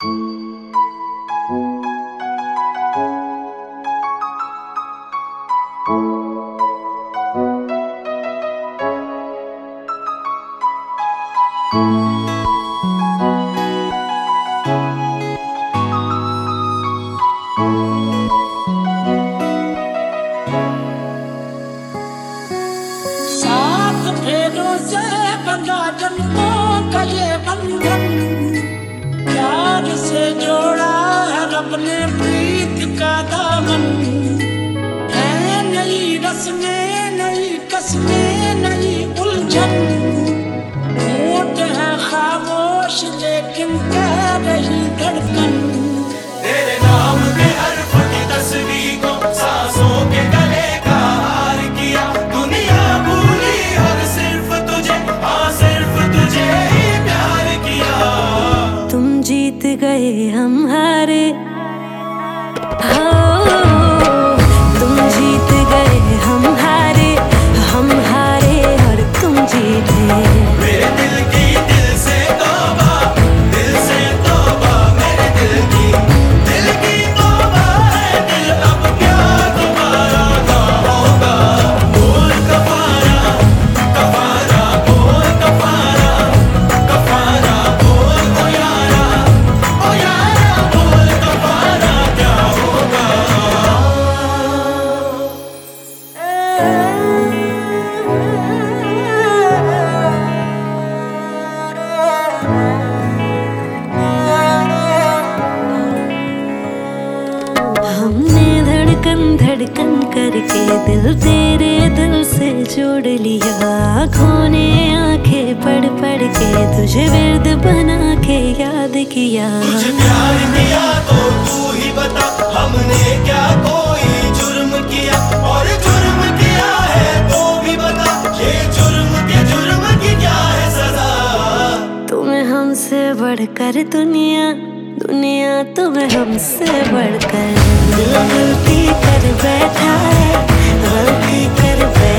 साथ फेरों से बंगा जन्म अपने प्रीत का दामन। है नई रस्में नई कस्में। धड़कन करके दिल तेरे दिल से जोड़ लिया। खोने आँखें पढ़ पढ़ के तुझे विरद बना के याद किया। तुझे प्यार किया तो तू ही बता हमने क्या कोई जुर्म किया? और जुर्म किया है तो भी बता ये जुर्म के जुर्म की क्या है सजा? तुम्हें हमसे बढ़कर दुनिया दुनिया तुम्हें हमसे बढ़कर। गलती कर बैठा है गलती कर बैठा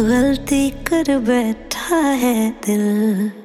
गलती कर बैठा है दिल।